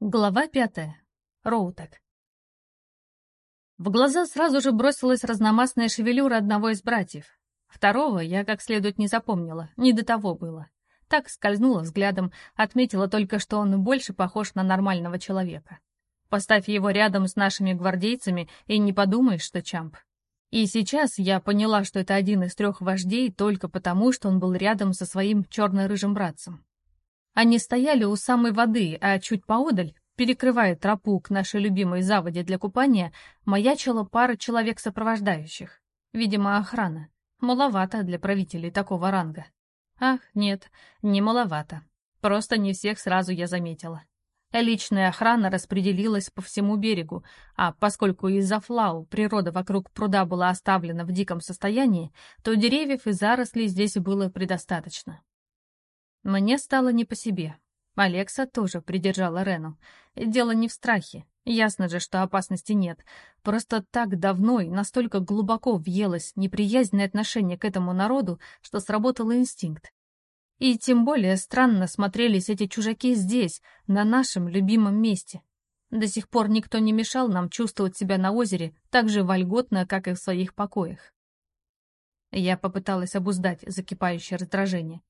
Глава пятая. Роутек. В глаза сразу же бросилась разномастная шевелюра одного из братьев. Второго я как следует не запомнила, не до того было. Так скользнула взглядом, отметила только, что он больше похож на нормального человека. Поставь его рядом с нашими гвардейцами, и не подумаешь, что Чамп. И сейчас я поняла, что это один из трех вождей только потому, что он был рядом со своим черно-рыжим братцем. Они стояли у самой воды, а чуть поодаль, перекрывая тропу к нашей любимой заводе для купания, маячила пара человек сопровождающих. Видимо, охрана. Маловато для правителей такого ранга. Ах, нет, не маловато. Просто не всех сразу я заметила. Личная охрана распределилась по всему берегу, а поскольку из-за флау природа вокруг пруда была оставлена в диком состоянии, то деревьев и зарослей здесь было предостаточно. Мне стало не по себе. Алекса тоже придержала Рену. Дело не в страхе. Ясно же, что опасности нет. Просто так давно и настолько глубоко въелось неприязненное отношение к этому народу, что сработал инстинкт. И тем более странно смотрелись эти чужаки здесь, на нашем любимом месте. До сих пор никто не мешал нам чувствовать себя на озере так же вольготно, как и в своих покоях. Я попыталась обуздать закипающее раздражение.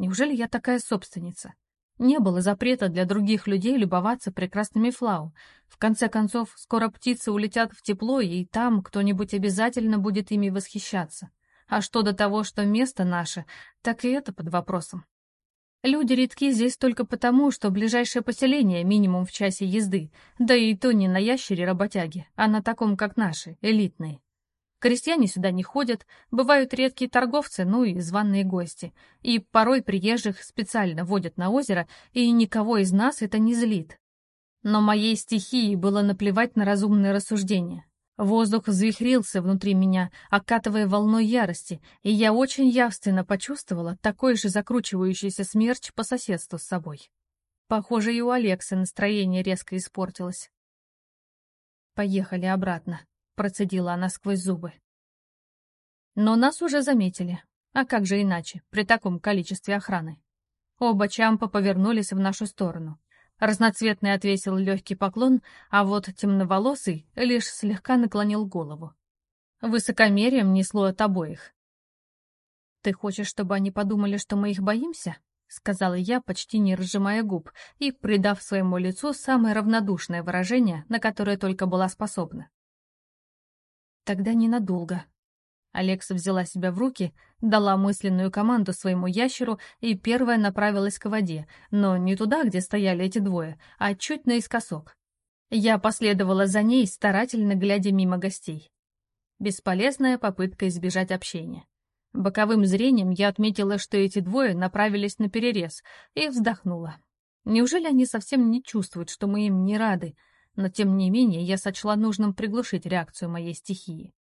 Неужели я такая собственница? Не было запрета для других людей любоваться прекрасными флау. В конце концов, скоро птицы улетят в тепло, и там кто-нибудь обязательно будет ими восхищаться. А что до того, что место наше, так и это под вопросом. Люди редки здесь только потому, что ближайшее поселение минимум в часе езды, да и то не на ящере-работяге, а на таком, как наши, элитные. Крестьяне сюда не ходят, бывают редкие торговцы, ну и званые гости. И порой приезжих специально водят на озеро, и никого из нас это не злит. Но моей стихии было наплевать на разумные рассуждения. Воздух взвихрился внутри меня, окатывая волной ярости, и я очень явственно почувствовала такой же закручивающийся смерч по соседству с собой. Похоже, и у Алекса настроение резко испортилось. Поехали обратно процедила она сквозь зубы. Но нас уже заметили. А как же иначе, при таком количестве охраны? Оба Чампа повернулись в нашу сторону. Разноцветный отвесил легкий поклон, а вот темноволосый лишь слегка наклонил голову. Высокомерием несло от обоих. «Ты хочешь, чтобы они подумали, что мы их боимся?» — сказала я, почти не разжимая губ и придав своему лицу самое равнодушное выражение, на которое только была способна. Тогда ненадолго. Алекса взяла себя в руки, дала мысленную команду своему ящеру и первая направилась к воде, но не туда, где стояли эти двое, а чуть наискосок. Я последовала за ней, старательно глядя мимо гостей. Бесполезная попытка избежать общения. Боковым зрением я отметила, что эти двое направились на перерез, и вздохнула. Неужели они совсем не чувствуют, что мы им не рады, но тем не менее я сочла нужным приглушить реакцию моей стихии.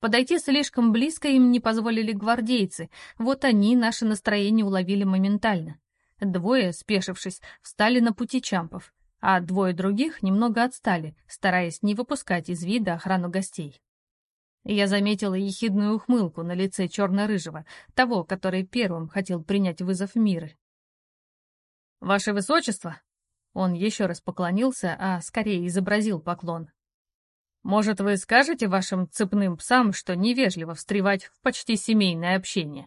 Подойти слишком близко им не позволили гвардейцы, вот они наше настроение уловили моментально. Двое, спешившись, встали на пути чампов, а двое других немного отстали, стараясь не выпускать из вида охрану гостей. Я заметила ехидную ухмылку на лице черно-рыжего, того, который первым хотел принять вызов миры. «Ваше Высочество!» Он еще раз поклонился, а скорее изобразил поклон. «Может, вы скажете вашим цепным псам, что невежливо встревать в почти семейное общение?»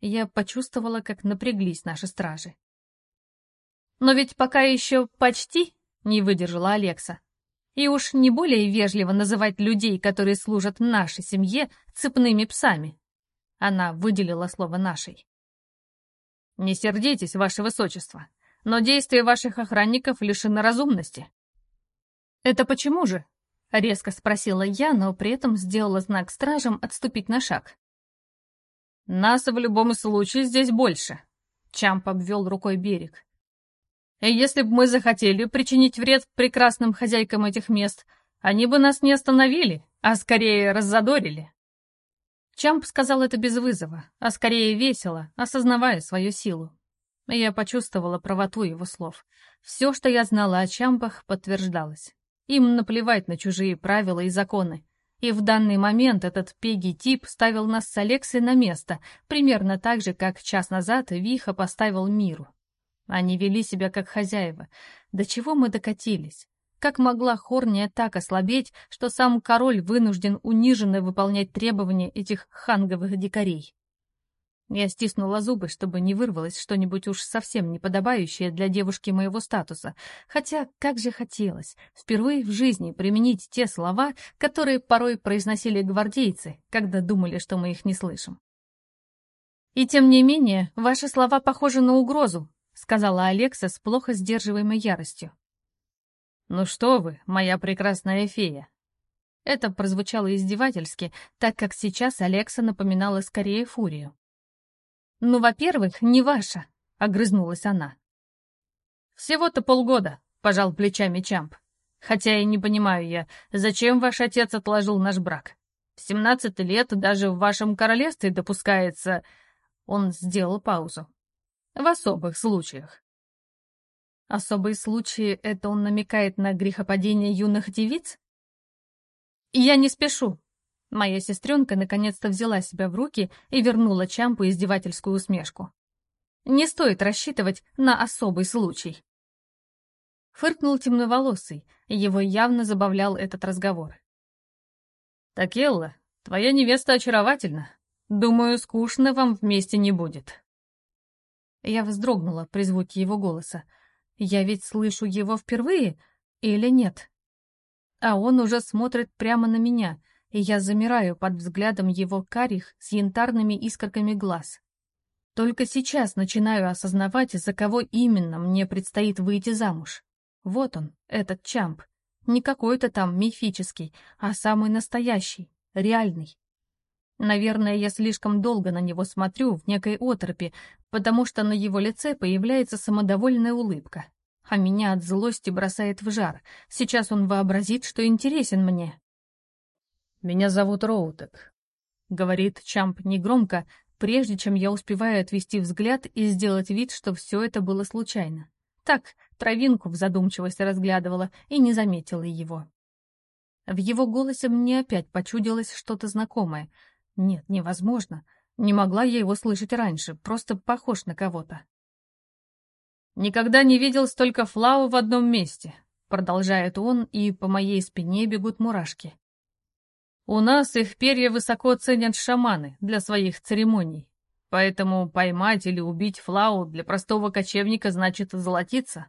Я почувствовала, как напряглись наши стражи. «Но ведь пока еще почти...» — не выдержала Алекса. «И уж не более вежливо называть людей, которые служат нашей семье, цепными псами». Она выделила слово «нашей». «Не сердитесь, ваше высочество но действия ваших охранников лишены разумности». «Это почему же?» — резко спросила я, но при этом сделала знак стражам отступить на шаг. «Нас в любом случае здесь больше», — Чамп обвел рукой берег. «И если бы мы захотели причинить вред прекрасным хозяйкам этих мест, они бы нас не остановили, а скорее раззадорили». Чамп сказал это без вызова, а скорее весело, осознавая свою силу. Я почувствовала правоту его слов. Все, что я знала о чампах, подтверждалось. Им наплевать на чужие правила и законы. И в данный момент этот пеги-тип ставил нас с Алексой на место, примерно так же, как час назад Виха поставил Миру. Они вели себя как хозяева. До чего мы докатились? Как могла Хорния так ослабеть, что сам король вынужден униженно выполнять требования этих ханговых дикарей? Я стиснула зубы, чтобы не вырвалось что-нибудь уж совсем неподобающее для девушки моего статуса. Хотя, как же хотелось, впервые в жизни применить те слова, которые порой произносили гвардейцы, когда думали, что мы их не слышим. «И тем не менее, ваши слова похожи на угрозу», сказала Алекса с плохо сдерживаемой яростью. «Ну что вы, моя прекрасная фея!» Это прозвучало издевательски, так как сейчас Алекса напоминала скорее фурию. «Ну, во-первых, не ваша», — огрызнулась она. «Всего-то полгода», — пожал плечами Чамп. «Хотя и не понимаю я, зачем ваш отец отложил наш брак? В семнадцать лет даже в вашем королевстве допускается...» Он сделал паузу. «В особых случаях». Особые случаи — это он намекает на грехопадение юных девиц? «Я не спешу», Моя сестренка наконец-то взяла себя в руки и вернула Чампу издевательскую усмешку. Не стоит рассчитывать на особый случай. Фыркнул темноволосый, его явно забавлял этот разговор. «Такелла, твоя невеста очаровательна. Думаю, скучно вам вместе не будет». Я вздрогнула при звуке его голоса. Я ведь слышу его впервые или нет? А он уже смотрит прямо на меня — и я замираю под взглядом его карих с янтарными искорками глаз. Только сейчас начинаю осознавать, за кого именно мне предстоит выйти замуж. Вот он, этот Чамп. Не какой-то там мифический, а самый настоящий, реальный. Наверное, я слишком долго на него смотрю в некой оторопи, потому что на его лице появляется самодовольная улыбка. А меня от злости бросает в жар. Сейчас он вообразит, что интересен мне, «Меня зовут Роутек», — говорит Чамп негромко, прежде чем я успеваю отвести взгляд и сделать вид, что все это было случайно. Так, травинку в задумчивости разглядывала и не заметила его. В его голосе мне опять почудилось что-то знакомое. Нет, невозможно. Не могла я его слышать раньше, просто похож на кого-то. «Никогда не видел столько флау в одном месте», — продолжает он, и по моей спине бегут мурашки. У нас их перья высоко ценят шаманы для своих церемоний. Поэтому поймать или убить флау для простого кочевника значит золотиться.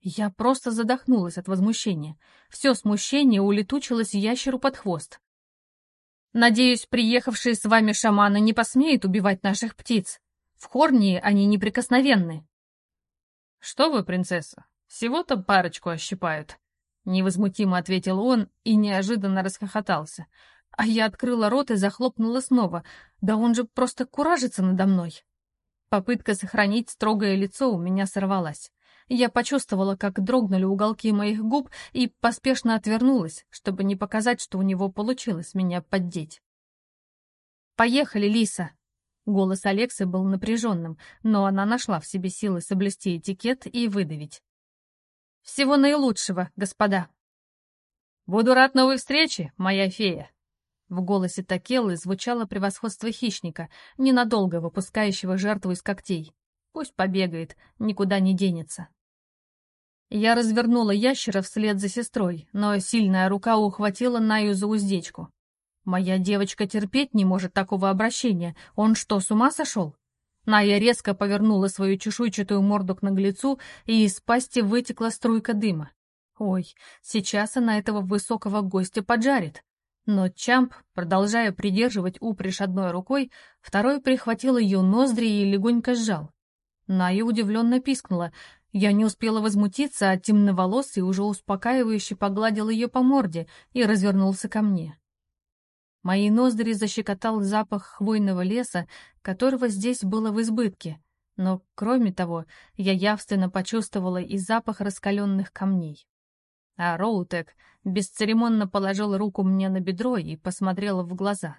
Я просто задохнулась от возмущения. Все смущение улетучилось ящеру под хвост. Надеюсь, приехавшие с вами шаманы не посмеют убивать наших птиц. В Хорнии они неприкосновенны. Что вы, принцесса, всего-то парочку ощипают. Невозмутимо ответил он и неожиданно расхохотался. А я открыла рот и захлопнула снова. Да он же просто куражится надо мной. Попытка сохранить строгое лицо у меня сорвалась. Я почувствовала, как дрогнули уголки моих губ и поспешно отвернулась, чтобы не показать, что у него получилось меня поддеть. «Поехали, Лиса!» Голос Алексы был напряженным, но она нашла в себе силы соблюсти этикет и выдавить. Всего наилучшего, господа. Буду рад новой встрече, моя фея. В голосе Такелы звучало превосходство хищника, ненадолго выпускающего жертву из когтей. Пусть побегает, никуда не денется. Я развернула ящера вслед за сестрой, но сильная рука ухватила Наю за уздечку. Моя девочка терпеть не может такого обращения. Он что, с ума сошел? Ная резко повернула свою чешуйчатую морду к наглецу, и из пасти вытекла струйка дыма. Ой, сейчас она этого высокого гостя поджарит. Но Чамп, продолжая придерживать упряжь одной рукой, второй прихватил ее ноздри и легонько сжал. Ная удивленно пискнула. Я не успела возмутиться, а темноволосый уже успокаивающе погладил ее по морде и развернулся ко мне. Мои ноздри защекотал запах хвойного леса, которого здесь было в избытке. Но, кроме того, я явственно почувствовала и запах раскаленных камней. А Роутек бесцеремонно положил руку мне на бедро и посмотрела в глаза.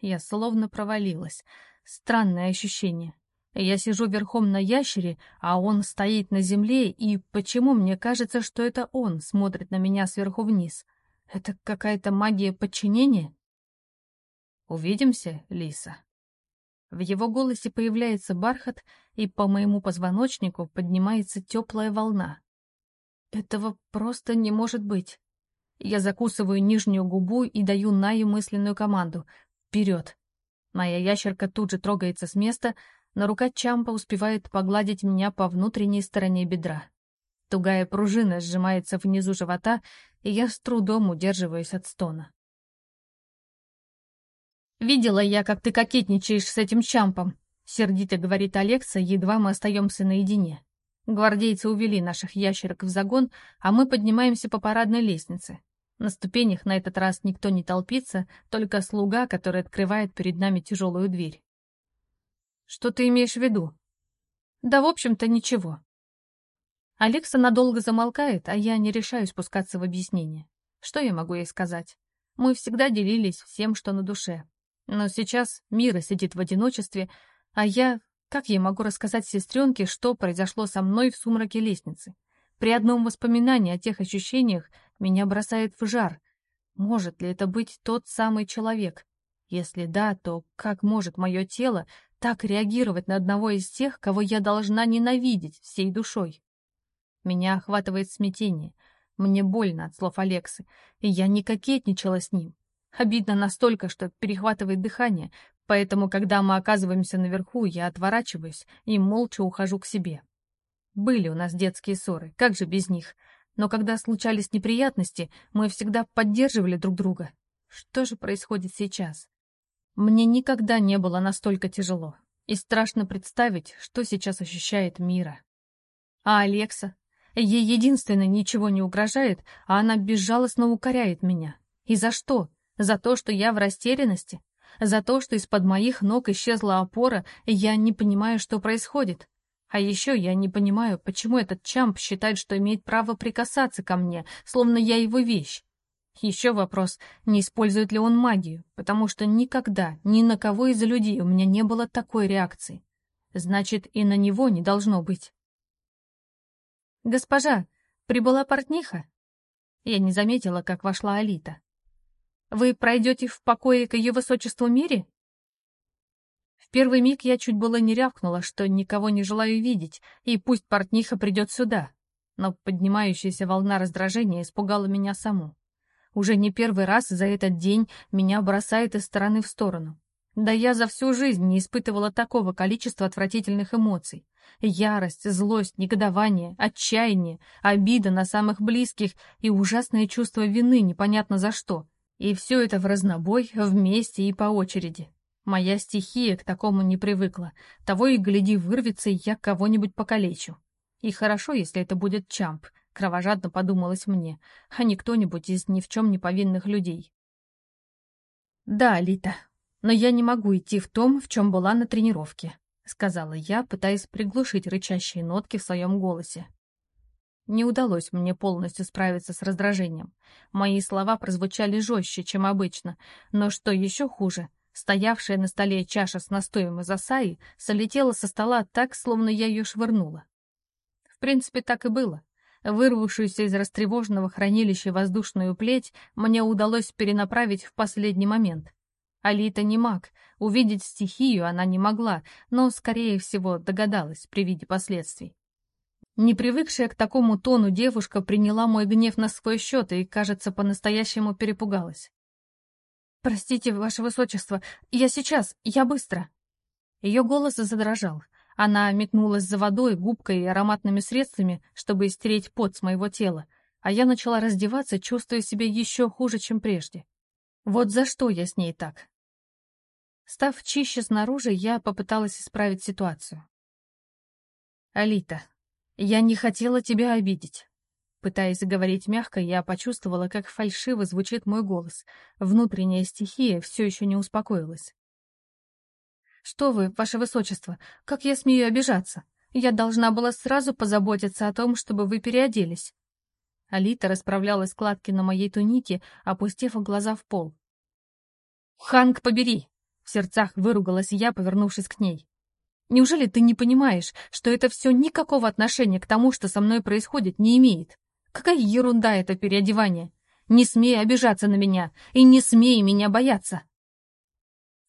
Я словно провалилась. Странное ощущение. Я сижу верхом на ящере, а он стоит на земле, и почему мне кажется, что это он смотрит на меня сверху вниз? Это какая-то магия подчинения? Увидимся, Лиса?» В его голосе появляется бархат, и по моему позвоночнику поднимается теплая волна. Этого просто не может быть. Я закусываю нижнюю губу и даю Нае мысленную команду «Вперед!». Моя ящерка тут же трогается с места, но рука Чампа успевает погладить меня по внутренней стороне бедра. Тугая пружина сжимается внизу живота, и я с трудом удерживаюсь от стона. «Видела я, как ты кокетничаешь с этим Чампом», — сердито говорит Алекса, едва мы остаемся наедине. Гвардейцы увели наших ящерок в загон, а мы поднимаемся по парадной лестнице. На ступенях на этот раз никто не толпится, только слуга, который открывает перед нами тяжелую дверь. «Что ты имеешь в виду?» «Да, в общем-то, ничего». Алекса надолго замолкает, а я не решаюсь спускаться в объяснение. Что я могу ей сказать? Мы всегда делились всем, что на душе. Но сейчас Мира сидит в одиночестве, а я... Как я могу рассказать сестренке, что произошло со мной в сумраке лестницы? При одном воспоминании о тех ощущениях меня бросает в жар. Может ли это быть тот самый человек? Если да, то как может мое тело так реагировать на одного из тех, кого я должна ненавидеть всей душой? Меня охватывает смятение. Мне больно от слов Алексы, и я не кокетничала с ним. Обидно настолько, что перехватывает дыхание, поэтому, когда мы оказываемся наверху, я отворачиваюсь и молча ухожу к себе. Были у нас детские ссоры, как же без них? Но когда случались неприятности, мы всегда поддерживали друг друга. Что же происходит сейчас? Мне никогда не было настолько тяжело, и страшно представить, что сейчас ощущает Мира. А Алекса? Ей единственное ничего не угрожает, а она безжалостно укоряет меня. И за что? За то, что я в растерянности? За то, что из-под моих ног исчезла опора, и я не понимаю, что происходит? А еще я не понимаю, почему этот Чамп считает, что имеет право прикасаться ко мне, словно я его вещь. Еще вопрос, не использует ли он магию, потому что никогда, ни на кого из людей у меня не было такой реакции. Значит, и на него не должно быть. «Госпожа, прибыла портниха?» Я не заметила, как вошла Алита. «Вы пройдете в покое к ее высочеству мире?» В первый миг я чуть было не рявкнула, что никого не желаю видеть, и пусть портниха придет сюда. Но поднимающаяся волна раздражения испугала меня саму. Уже не первый раз за этот день меня бросает из стороны в сторону. Да я за всю жизнь не испытывала такого количества отвратительных эмоций. Ярость, злость, негодование, отчаяние, обида на самых близких и ужасное чувство вины непонятно за что. И все это в разнобой, вместе и по очереди. Моя стихия к такому не привыкла. Того и гляди вырвется, и я кого-нибудь покалечу. И хорошо, если это будет Чамп, кровожадно подумалось мне, а не кто-нибудь из ни в чем не повинных людей. Да, Лита, но я не могу идти в том, в чем была на тренировке, сказала я, пытаясь приглушить рычащие нотки в своем голосе. Не удалось мне полностью справиться с раздражением. Мои слова прозвучали жестче, чем обычно, но что еще хуже, Стоявшая на столе чаша с настоем из асаи солетела со стола так, словно я ее швырнула. В принципе, так и было. Вырвавшуюся из растревоженного хранилища воздушную плеть мне удалось перенаправить в последний момент. Алита не маг, увидеть стихию она не могла, но, скорее всего, догадалась при виде последствий. Не привыкшая к такому тону девушка приняла мой гнев на свой счет и, кажется, по-настоящему перепугалась. «Простите, ваше высочество, я сейчас, я быстро». Ее голос задрожал. Она метнулась за водой, губкой и ароматными средствами, чтобы стереть пот с моего тела, а я начала раздеваться, чувствуя себя еще хуже, чем прежде. Вот за что я с ней так? Став чище снаружи, я попыталась исправить ситуацию. «Алита, я не хотела тебя обидеть. Пытаясь говорить мягко, я почувствовала, как фальшиво звучит мой голос. Внутренняя стихия все еще не успокоилась. «Что вы, ваше высочество, как я смею обижаться? Я должна была сразу позаботиться о том, чтобы вы переоделись». Алита расправляла складки на моей тунике, опустив глаза в пол. «Ханг, побери!» — в сердцах выругалась я, повернувшись к ней. «Неужели ты не понимаешь, что это все никакого отношения к тому, что со мной происходит, не имеет?» Какая ерунда это переодевание! Не смей обижаться на меня и не смей меня бояться!»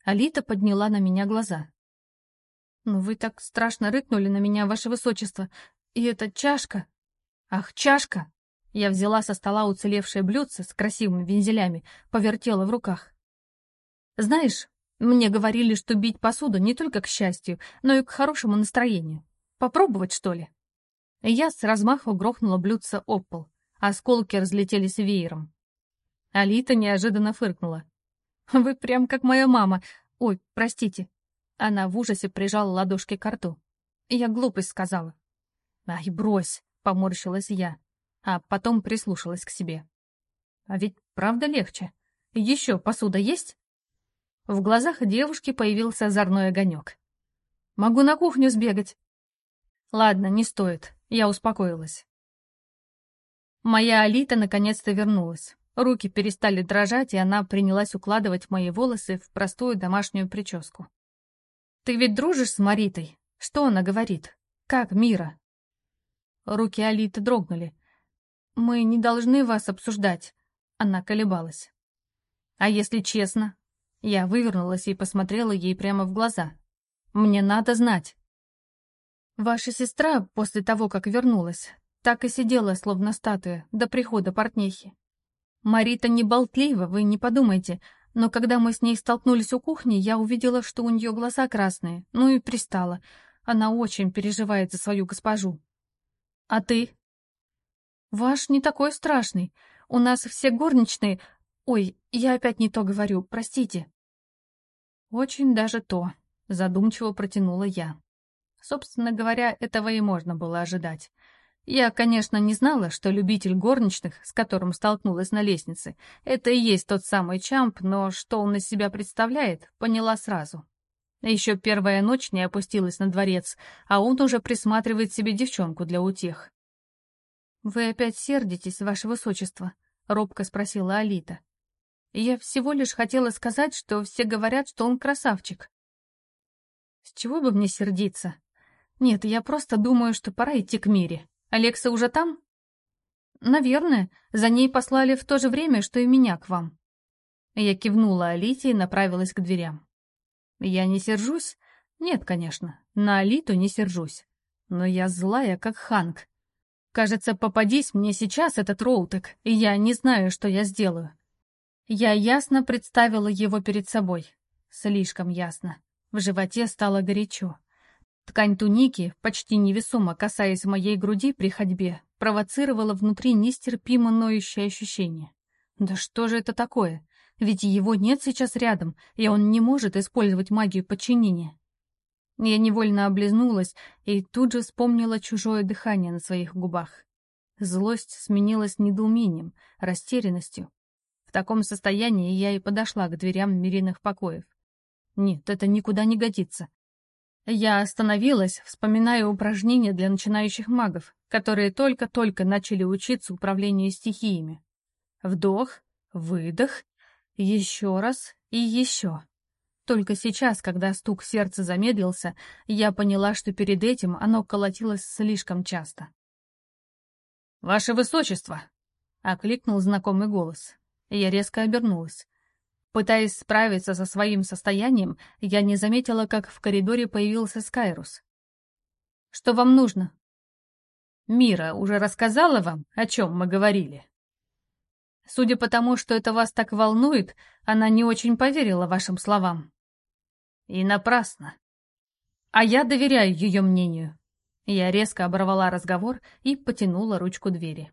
Алита подняла на меня глаза. «Ну вы так страшно рыкнули на меня, ваше высочество. И эта чашка...» «Ах, чашка!» Я взяла со стола уцелевшее блюдце с красивыми вензелями, повертела в руках. «Знаешь, мне говорили, что бить посуду не только к счастью, но и к хорошему настроению. Попробовать, что ли?» Я с размаху грохнула блюдце об пол. Осколки разлетелись веером. Алита неожиданно фыркнула. «Вы прям как моя мама. Ой, простите». Она в ужасе прижала ладошки к рту. Я глупость сказала. «Ай, брось!» — поморщилась я, а потом прислушалась к себе. «А ведь правда легче. Еще посуда есть?» В глазах девушки появился озорной огонек. «Могу на кухню сбегать». «Ладно, не стоит. Я успокоилась. Моя Алита наконец-то вернулась. Руки перестали дрожать, и она принялась укладывать мои волосы в простую домашнюю прическу. «Ты ведь дружишь с Маритой? Что она говорит? Как Мира?» Руки Алиты дрогнули. «Мы не должны вас обсуждать», — она колебалась. «А если честно?» Я вывернулась и посмотрела ей прямо в глаза. «Мне надо знать». Ваша сестра, после того, как вернулась, так и сидела, словно статуя, до прихода портнихи. Марита не болтлива, вы не подумайте, но когда мы с ней столкнулись у кухни, я увидела, что у нее глаза красные, ну и пристала. Она очень переживает за свою госпожу. А ты? Ваш не такой страшный. У нас все горничные... Ой, я опять не то говорю, простите. Очень даже то, задумчиво протянула я. Собственно говоря, этого и можно было ожидать. Я, конечно, не знала, что любитель горничных, с которым столкнулась на лестнице, это и есть тот самый Чамп, но что он из себя представляет, поняла сразу. Еще первая ночь не опустилась на дворец, а он уже присматривает себе девчонку для утех. «Вы опять сердитесь, ваше высочество?» — робко спросила Алита. «Я всего лишь хотела сказать, что все говорят, что он красавчик». «С чего бы мне сердиться?» «Нет, я просто думаю, что пора идти к Мире. Алекса уже там?» «Наверное. За ней послали в то же время, что и меня к вам». Я кивнула Алите и направилась к дверям. «Я не сержусь?» «Нет, конечно. На Алиту не сержусь. Но я злая, как Ханк. Кажется, попадись мне сейчас этот Роутек, и я не знаю, что я сделаю». Я ясно представила его перед собой. Слишком ясно. В животе стало горячо. Ткань туники, почти невесомо касаясь моей груди при ходьбе, провоцировала внутри нестерпимо ноющее ощущение. Да что же это такое? Ведь его нет сейчас рядом, и он не может использовать магию подчинения. Я невольно облизнулась и тут же вспомнила чужое дыхание на своих губах. Злость сменилась недоумением, растерянностью. В таком состоянии я и подошла к дверям Мириных покоев. Нет, это никуда не годится. Я остановилась, вспоминая упражнения для начинающих магов, которые только-только начали учиться управлению стихиями. Вдох, выдох, еще раз и еще. Только сейчас, когда стук сердца замедлился, я поняла, что перед этим оно колотилось слишком часто. «Ваше Высочество!» — окликнул знакомый голос. Я резко обернулась. Пытаясь справиться со своим состоянием, я не заметила, как в коридоре появился Скайрус. «Что вам нужно?» «Мира уже рассказала вам, о чем мы говорили?» Судя по тому, что это вас так волнует, она не очень поверила вашим словам. И напрасно. А я доверяю ее мнению. Я резко оборвала разговор и потянула ручку двери.